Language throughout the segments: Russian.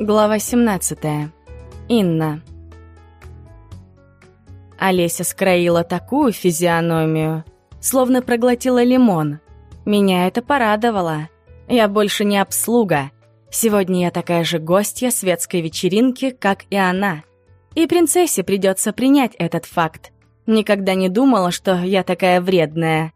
Глава 17. Инна. Олеся скроила такую физиономию, словно проглотила лимон. Меня это порадовало. Я больше не обслуга. Сегодня я такая же гостья светской вечеринки, как и она. И принцессе придется принять этот факт. Никогда не думала, что я такая вредная.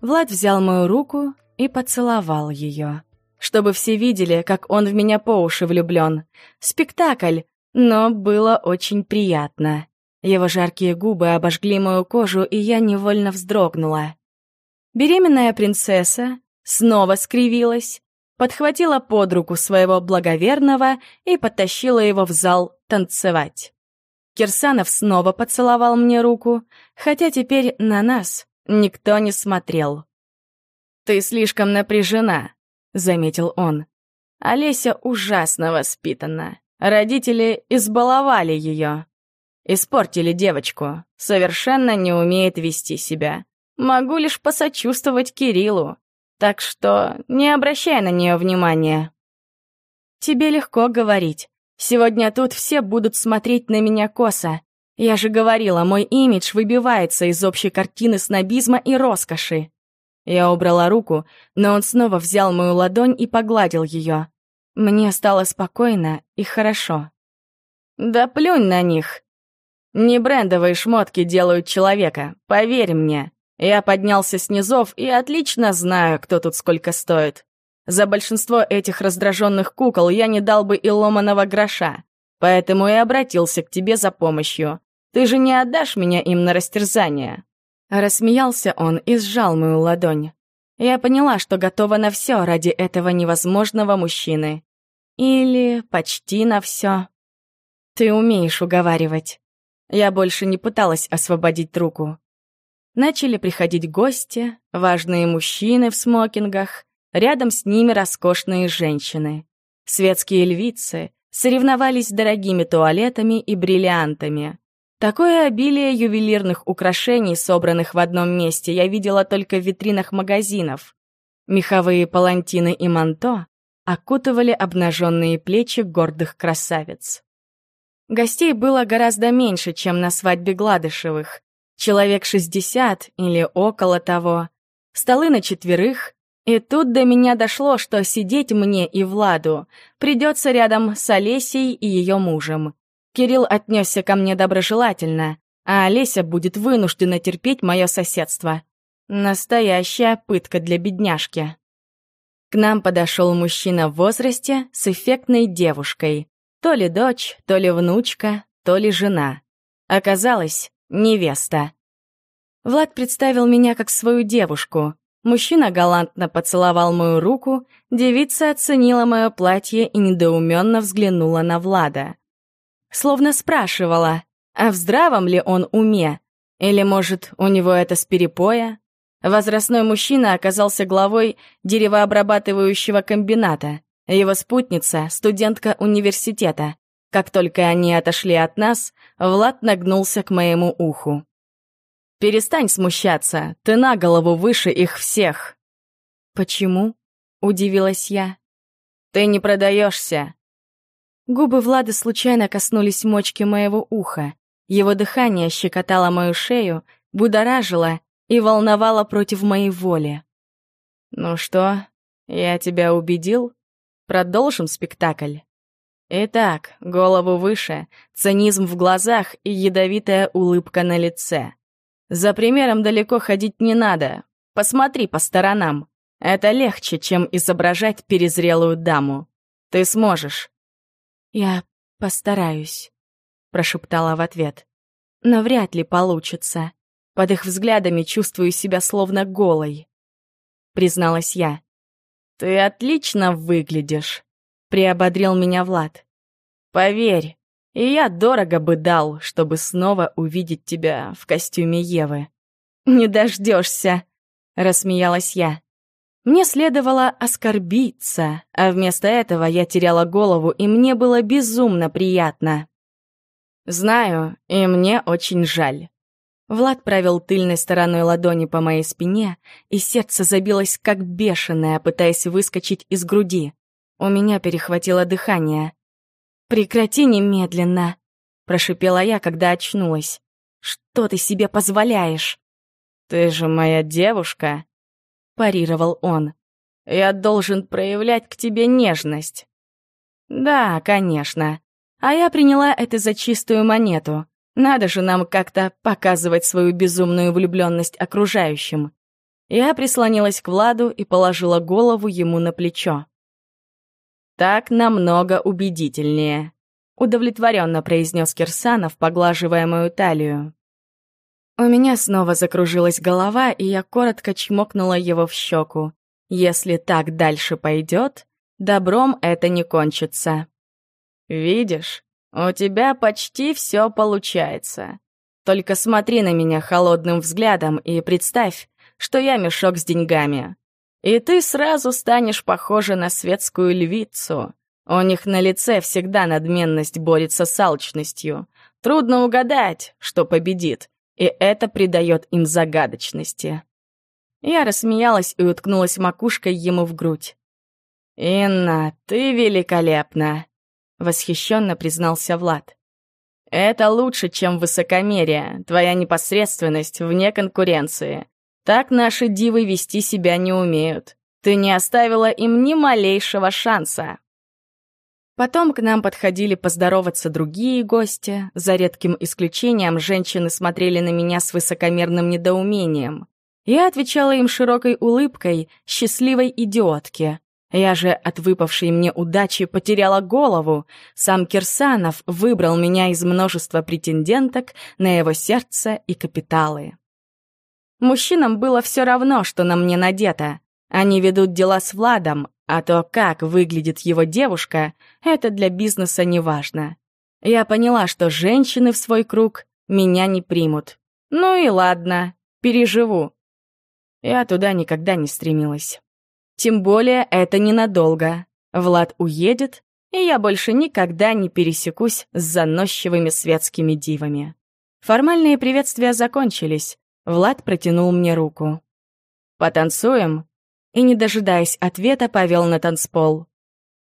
Влад взял мою руку и поцеловал ее. Чтобы все видели, как он в меня по уши влюблен. Спектакль, но было очень приятно. Его жаркие губы обожгли мою кожу, и я невольно вздрогнула. Беременная принцесса снова скривилась, подхватила под руку своего благоверного и подтащила его в зал танцевать. Кирсанов снова поцеловал мне руку, хотя теперь на нас никто не смотрел. «Ты слишком напряжена», — заметил он. Олеся ужасно воспитана. Родители избаловали ее. Испортили девочку. Совершенно не умеет вести себя. Могу лишь посочувствовать Кириллу. Так что не обращай на нее внимания. Тебе легко говорить. Сегодня тут все будут смотреть на меня косо. Я же говорила, мой имидж выбивается из общей картины снобизма и роскоши. Я убрала руку, но он снова взял мою ладонь и погладил ее. Мне стало спокойно и хорошо. «Да плюнь на них!» «Не брендовые шмотки делают человека, поверь мне. Я поднялся с низов и отлично знаю, кто тут сколько стоит. За большинство этих раздраженных кукол я не дал бы и ломаного гроша, поэтому и обратился к тебе за помощью. Ты же не отдашь меня им на растерзание?» Рассмеялся он и сжал мою ладонь. Я поняла, что готова на все ради этого невозможного мужчины. Или почти на все. Ты умеешь уговаривать. Я больше не пыталась освободить руку. Начали приходить гости, важные мужчины в смокингах, рядом с ними роскошные женщины. Светские львицы соревновались с дорогими туалетами и бриллиантами. Такое обилие ювелирных украшений, собранных в одном месте, я видела только в витринах магазинов. Меховые палантины и манто окутывали обнаженные плечи гордых красавиц. Гостей было гораздо меньше, чем на свадьбе Гладышевых. Человек шестьдесят или около того. Столы на четверых. И тут до меня дошло, что сидеть мне и Владу придется рядом с Олесей и ее мужем. Кирилл отнесся ко мне доброжелательно, а Олеся будет вынуждена терпеть мое соседство. Настоящая пытка для бедняжки. К нам подошел мужчина в возрасте с эффектной девушкой. То ли дочь, то ли внучка, то ли жена. Оказалось, невеста. Влад представил меня как свою девушку. Мужчина галантно поцеловал мою руку, девица оценила мое платье и недоуменно взглянула на Влада. Словно спрашивала, а в здравом ли он уме? Или, может, у него это с перепоя? Возрастной мужчина оказался главой деревообрабатывающего комбината. Его спутница — студентка университета. Как только они отошли от нас, Влад нагнулся к моему уху. «Перестань смущаться, ты на голову выше их всех». «Почему?» — удивилась я. «Ты не продаешься». Губы Влада случайно коснулись мочки моего уха. Его дыхание щекотало мою шею, будоражило и волновало против моей воли. «Ну что, я тебя убедил?» Продолжим спектакль. Итак, голову выше, цинизм в глазах и ядовитая улыбка на лице. За примером далеко ходить не надо. Посмотри по сторонам. Это легче, чем изображать перезрелую даму. Ты сможешь. Я постараюсь, прошептала в ответ. Но вряд ли получится. Под их взглядами чувствую себя словно голой. Призналась я. «Ты отлично выглядишь», — приободрил меня Влад. «Поверь, и я дорого бы дал, чтобы снова увидеть тебя в костюме Евы». «Не дождешься», — рассмеялась я. Мне следовало оскорбиться, а вместо этого я теряла голову, и мне было безумно приятно. Знаю, и мне очень жаль. Влад провел тыльной стороной ладони по моей спине, и сердце забилось как бешеное, пытаясь выскочить из груди. У меня перехватило дыхание. «Прекрати немедленно!» — прошипела я, когда очнулась. «Что ты себе позволяешь?» «Ты же моя девушка!» — парировал он. «Я должен проявлять к тебе нежность». «Да, конечно. А я приняла это за чистую монету. Надо же нам как-то показывать свою безумную влюбленность окружающим. Я прислонилась к Владу и положила голову ему на плечо. «Так намного убедительнее», — удовлетворенно произнес Кирсанов, поглаживая мою талию. У меня снова закружилась голова, и я коротко чмокнула его в щеку. Если так дальше пойдет, добром это не кончится. «Видишь, у тебя почти все получается. Только смотри на меня холодным взглядом и представь, что я мешок с деньгами. И ты сразу станешь похожа на светскую львицу. У них на лице всегда надменность борется с алчностью. Трудно угадать, что победит, и это придает им загадочности. Я рассмеялась и уткнулась макушкой ему в грудь. «Инна, ты великолепна!» — восхищенно признался Влад. «Это лучше, чем высокомерие, твоя непосредственность вне конкуренции. Так наши дивы вести себя не умеют. Ты не оставила им ни малейшего шанса». Потом к нам подходили поздороваться другие гости. За редким исключением женщины смотрели на меня с высокомерным недоумением. Я отвечала им широкой улыбкой счастливой идиотки. Я же от выпавшей мне удачи потеряла голову. Сам Кирсанов выбрал меня из множества претенденток на его сердце и капиталы. Мужчинам было все равно, что на мне надето. Они ведут дела с Владом, а то, как выглядит его девушка, это для бизнеса не важно. Я поняла, что женщины в свой круг меня не примут. Ну и ладно, переживу. Я туда никогда не стремилась. Тем более это ненадолго. Влад уедет, и я больше никогда не пересекусь с заносчивыми светскими дивами. Формальные приветствия закончились. Влад протянул мне руку. «Потанцуем?» И, не дожидаясь ответа, повел на танцпол.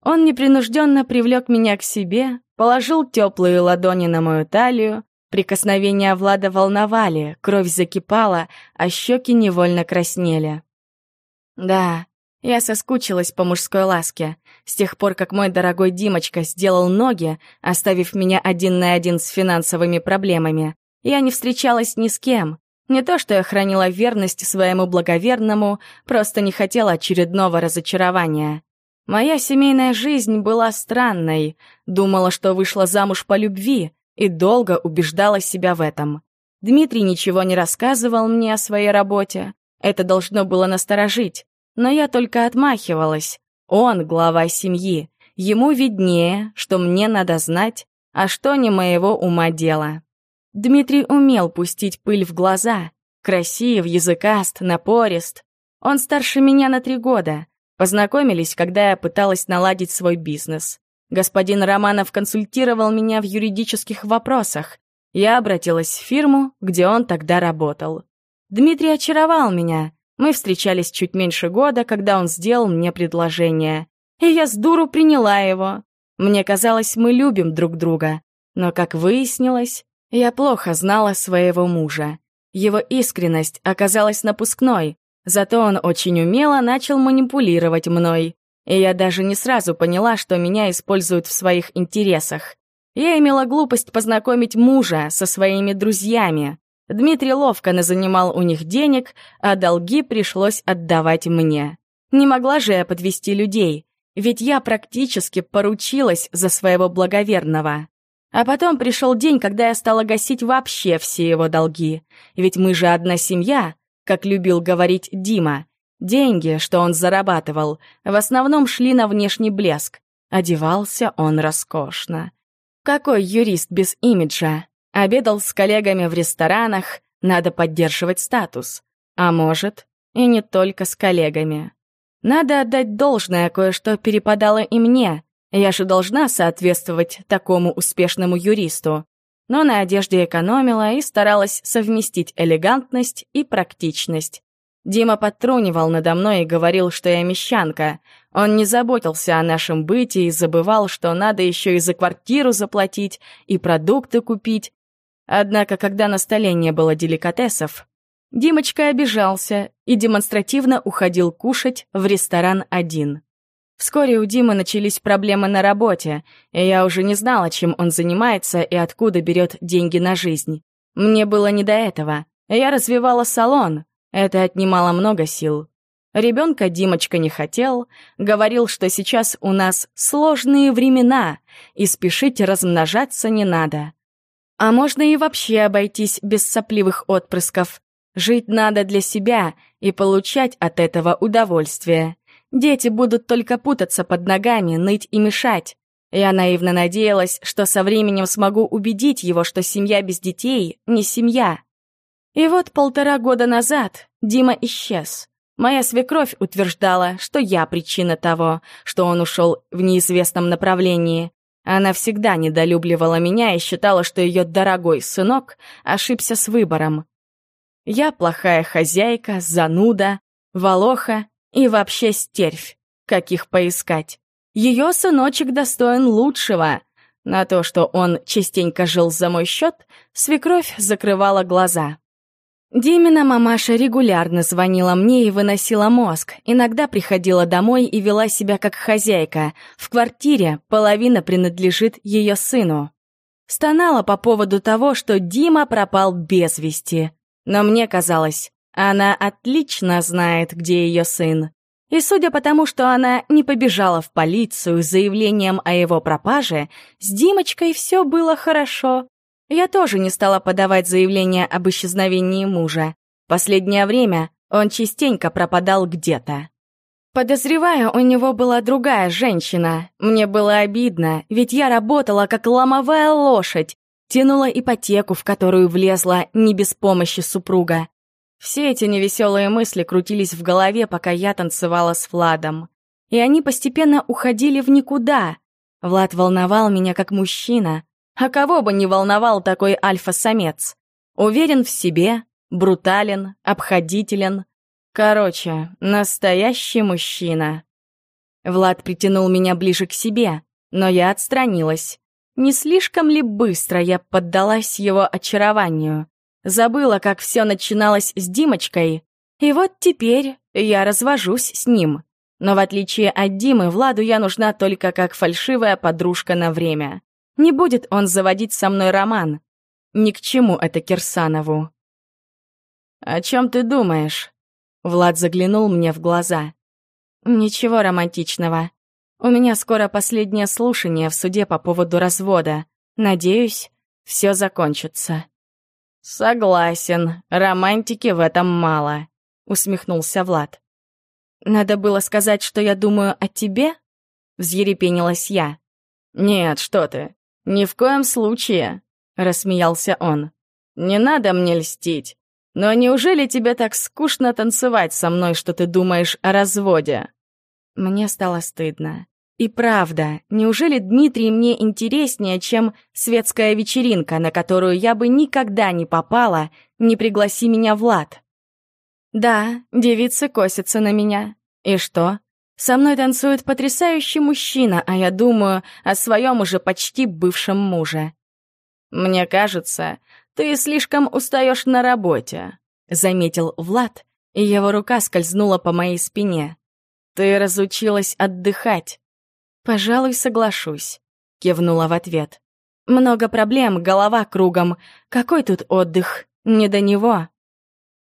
Он непринужденно привлек меня к себе, положил теплые ладони на мою талию, прикосновения Влада волновали, кровь закипала, а щеки невольно краснели. Да, я соскучилась по мужской ласке. С тех пор, как мой дорогой Димочка сделал ноги, оставив меня один на один с финансовыми проблемами, я не встречалась ни с кем. Не то, что я хранила верность своему благоверному, просто не хотела очередного разочарования. Моя семейная жизнь была странной. Думала, что вышла замуж по любви, и долго убеждала себя в этом. Дмитрий ничего не рассказывал мне о своей работе. Это должно было насторожить. Но я только отмахивалась. Он глава семьи. Ему виднее, что мне надо знать, а что не моего ума дело. Дмитрий умел пустить пыль в глаза. Красив, языкаст, напорист. Он старше меня на три года. Познакомились, когда я пыталась наладить свой бизнес. Господин Романов консультировал меня в юридических вопросах. Я обратилась в фирму, где он тогда работал. Дмитрий очаровал меня. Мы встречались чуть меньше года, когда он сделал мне предложение. И я с дуру приняла его. Мне казалось, мы любим друг друга. Но, как выяснилось, я плохо знала своего мужа. Его искренность оказалась напускной, зато он очень умело начал манипулировать мной. И я даже не сразу поняла, что меня используют в своих интересах. Я имела глупость познакомить мужа со своими друзьями. Дмитрий ловко назанимал у них денег, а долги пришлось отдавать мне. Не могла же я подвести людей, ведь я практически поручилась за своего благоверного. А потом пришел день, когда я стала гасить вообще все его долги. Ведь мы же одна семья, как любил говорить Дима. Деньги, что он зарабатывал, в основном шли на внешний блеск. Одевался он роскошно. Какой юрист без имиджа? Обедал с коллегами в ресторанах, надо поддерживать статус. А может, и не только с коллегами. Надо отдать должное, кое-что перепадало и мне. Я же должна соответствовать такому успешному юристу. Но на одежде экономила и старалась совместить элегантность и практичность. Дима подтрунивал надо мной и говорил, что я мещанка. Он не заботился о нашем быте и забывал, что надо еще и за квартиру заплатить, и продукты купить. Однако, когда на столе не было деликатесов, Димочка обижался и демонстративно уходил кушать в ресторан один. Вскоре у Димы начались проблемы на работе, и я уже не знала, чем он занимается и откуда берет деньги на жизнь. Мне было не до этого. Я развивала салон, это отнимало много сил. Ребенка Димочка не хотел, говорил, что сейчас у нас сложные времена, и спешить размножаться не надо. А можно и вообще обойтись без сопливых отпрысков. Жить надо для себя и получать от этого удовольствие. Дети будут только путаться под ногами, ныть и мешать. Я наивно надеялась, что со временем смогу убедить его, что семья без детей — не семья. И вот полтора года назад Дима исчез. Моя свекровь утверждала, что я причина того, что он ушел в неизвестном направлении. Она всегда недолюбливала меня и считала, что ее дорогой сынок ошибся с выбором. Я плохая хозяйка, зануда, волоха и вообще стервь. Каких поискать? Ее сыночек достоин лучшего. На то, что он частенько жил за мой счет, свекровь закрывала глаза. Димина мамаша регулярно звонила мне и выносила мозг. Иногда приходила домой и вела себя как хозяйка. В квартире половина принадлежит ее сыну. Стонала по поводу того, что Дима пропал без вести. Но мне казалось, она отлично знает, где ее сын. И судя по тому, что она не побежала в полицию с заявлением о его пропаже, с Димочкой все было хорошо. Я тоже не стала подавать заявление об исчезновении мужа. Последнее время он частенько пропадал где-то. Подозреваю, у него была другая женщина. Мне было обидно, ведь я работала как ломовая лошадь, тянула ипотеку, в которую влезла не без помощи супруга. Все эти невеселые мысли крутились в голове, пока я танцевала с Владом. И они постепенно уходили в никуда. Влад волновал меня как мужчина, а кого бы не волновал такой альфа-самец? Уверен в себе, брутален, обходителен. Короче, настоящий мужчина. Влад притянул меня ближе к себе, но я отстранилась. Не слишком ли быстро я поддалась его очарованию? Забыла, как все начиналось с Димочкой. И вот теперь я развожусь с ним. Но в отличие от Димы, Владу я нужна только как фальшивая подружка на время. Не будет он заводить со мной роман. Ни к чему это Кирсанову. «О чем ты думаешь?» Влад заглянул мне в глаза. «Ничего романтичного. У меня скоро последнее слушание в суде по поводу развода. Надеюсь, все закончится». «Согласен, романтики в этом мало», — усмехнулся Влад. «Надо было сказать, что я думаю о тебе?» — взъерепенилась я. «Нет, что ты. «Ни в коем случае», — рассмеялся он. «Не надо мне льстить. Но неужели тебе так скучно танцевать со мной, что ты думаешь о разводе?» Мне стало стыдно. И правда, неужели Дмитрий мне интереснее, чем светская вечеринка, на которую я бы никогда не попала, не пригласи меня Влад? Да, девицы косятся на меня. И что? Со мной танцует потрясающий мужчина, а я думаю о своем уже почти бывшем муже. «Мне кажется, ты слишком устаешь на работе», — заметил Влад, и его рука скользнула по моей спине. «Ты разучилась отдыхать». «Пожалуй, соглашусь», — кивнула в ответ. «Много проблем, голова кругом. Какой тут отдых? Не до него».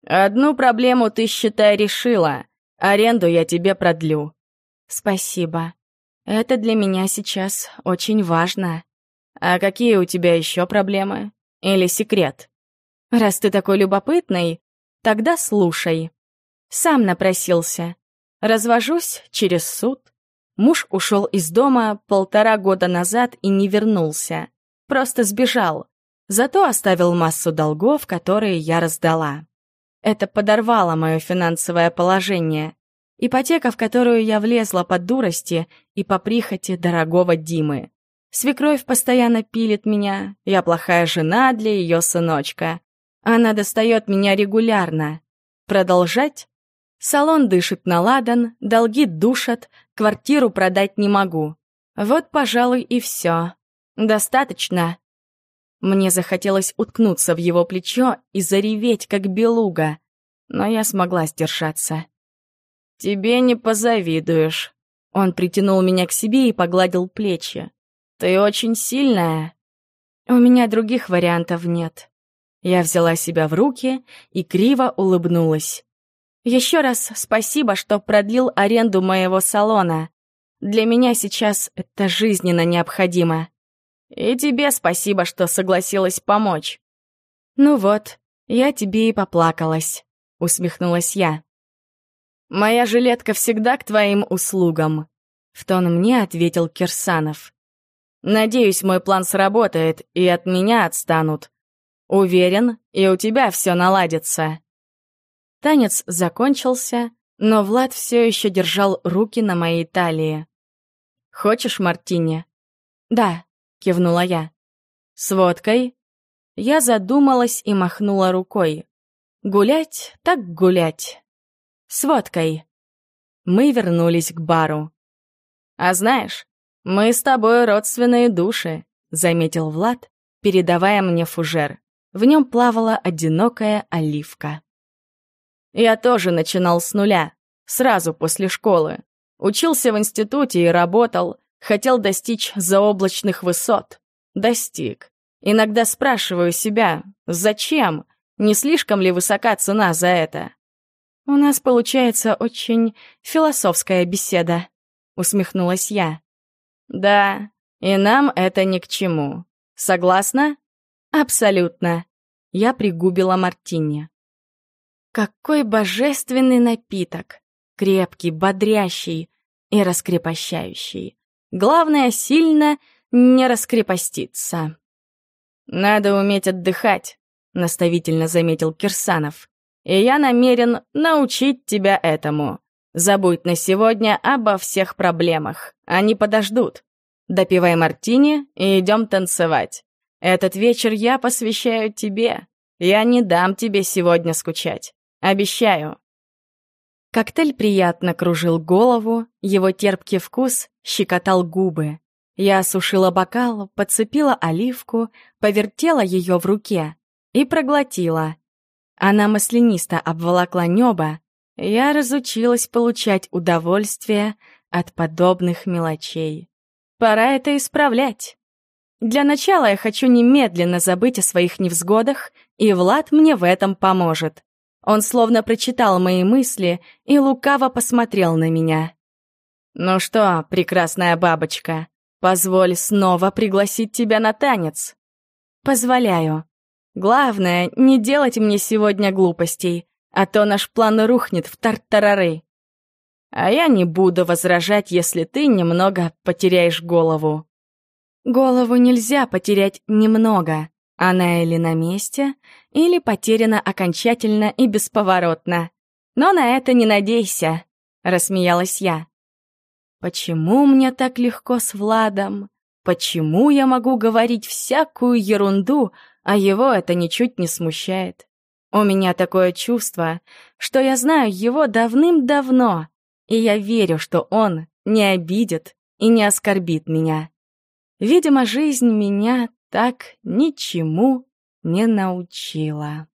«Одну проблему ты, считай, решила. Аренду я тебе продлю». «Спасибо. Это для меня сейчас очень важно. А какие у тебя еще проблемы? Или секрет? Раз ты такой любопытный, тогда слушай. Сам напросился. Развожусь через суд. Муж ушел из дома полтора года назад и не вернулся. Просто сбежал. Зато оставил массу долгов, которые я раздала. Это подорвало мое финансовое положение. Ипотека, в которую я влезла по дурости и по прихоти дорогого Димы. Свекровь постоянно пилит меня, я плохая жена для ее сыночка. Она достает меня регулярно. Продолжать Салон дышит на ладан, долги душат, квартиру продать не могу. Вот, пожалуй, и все. Достаточно. Мне захотелось уткнуться в его плечо и зареветь, как белуга, но я смогла сдержаться. «Тебе не позавидуешь». Он притянул меня к себе и погладил плечи. «Ты очень сильная». «У меня других вариантов нет». Я взяла себя в руки и криво улыбнулась. Еще раз спасибо, что продлил аренду моего салона. Для меня сейчас это жизненно необходимо. И тебе спасибо, что согласилась помочь. Ну вот, я тебе и поплакалась, усмехнулась я. Моя жилетка всегда к твоим услугам, в тон мне ответил Кирсанов. Надеюсь, мой план сработает, и от меня отстанут. Уверен, и у тебя все наладится. Танец закончился, но Влад все еще держал руки на моей талии. «Хочешь мартини?» «Да», — кивнула я. «С водкой?» Я задумалась и махнула рукой. «Гулять так гулять. С водкой». Мы вернулись к бару. «А знаешь, мы с тобой родственные души», — заметил Влад, передавая мне фужер. В нем плавала одинокая оливка. Я тоже начинал с нуля, сразу после школы. Учился в институте и работал, хотел достичь заоблачных высот. Достиг. Иногда спрашиваю себя, зачем? Не слишком ли высока цена за это? У нас получается очень философская беседа, усмехнулась я. Да, и нам это ни к чему. Согласна? Абсолютно. Я пригубила мартини. Какой божественный напиток! Крепкий, бодрящий и раскрепощающий. Главное, сильно не раскрепоститься. «Надо уметь отдыхать», — наставительно заметил Кирсанов. «И я намерен научить тебя этому. Забудь на сегодня обо всех проблемах. Они подождут. Допивай мартини и идем танцевать. Этот вечер я посвящаю тебе. Я не дам тебе сегодня скучать. Обещаю. Коктейль приятно кружил голову, его терпкий вкус щекотал губы. Я осушила бокал, подцепила оливку, повертела ее в руке и проглотила. Она маслянисто обволокла небо. Я разучилась получать удовольствие от подобных мелочей. Пора это исправлять. Для начала я хочу немедленно забыть о своих невзгодах, и Влад мне в этом поможет. Он словно прочитал мои мысли и лукаво посмотрел на меня. «Ну что, прекрасная бабочка, позволь снова пригласить тебя на танец». «Позволяю. Главное, не делать мне сегодня глупостей, а то наш план рухнет в тартарары. А я не буду возражать, если ты немного потеряешь голову». «Голову нельзя потерять немного. Она или на месте, или потеряна окончательно и бесповоротно. Но на это не надейся, рассмеялась я. Почему мне так легко с Владом? Почему я могу говорить всякую ерунду, а его это ничуть не смущает? У меня такое чувство, что я знаю его давным-давно, и я верю, что он не обидит и не оскорбит меня. Видимо, жизнь меня так ничему не научила.